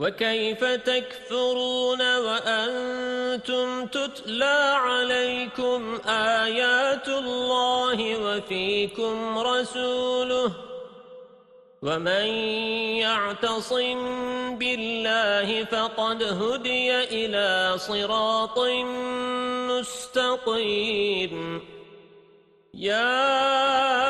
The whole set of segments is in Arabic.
وَكَيْفَ تَكْفُرُونَ وَأَنْتُمْ تُتْلَى عَلَيْكُمْ آيَاتُ اللَّهِ وَفِيكُمْ رَسُولُهُ وَمَنْ يَعْتَصِمْ بِاللَّهِ فَقَدْ هُدِيَ إِلَى صِرَاطٍ مُسْتَقِيمٍ يَا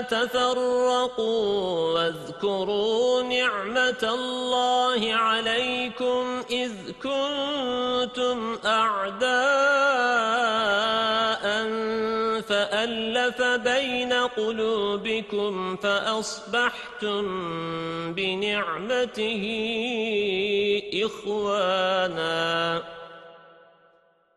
تفرقوا واذكروا نعمة الله عليكم إذ كنتم أعداء فألف بين قلوبكم فأصبحتم بنعمته إخواناً.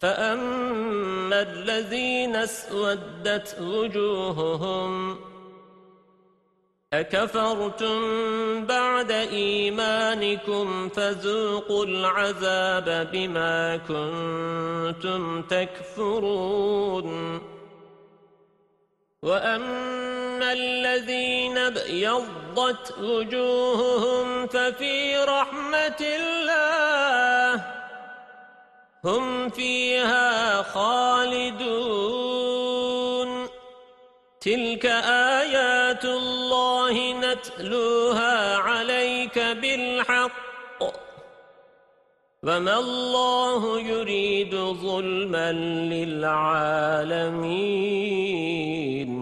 فَأَمَّا الَّذِينَ اسْوَدَّتْ وُجُوهُهُمْ أَكَفَرْتُمْ بَعْدَ إِيمَانِكُمْ فَذُوقُوا الْعَذَابَ بِمَا كُنتُمْ تَكْفُرُونَ وَأَمَّا الَّذِينَ ابْيَضَّتْ وُجُوهُهُمْ فَفِي رَحْمَةِ اللَّهِ هُمْ فِيهَا خَالِدُونَ. تِلْكَ آيَاتُ اللَّهِ نَتْلُوهَا عَلَيْكَ بِالْحَقِّ. وَمَا اللَّهُ يُرِيدُ ظُلْمًا لِلْعَالَمِينَ.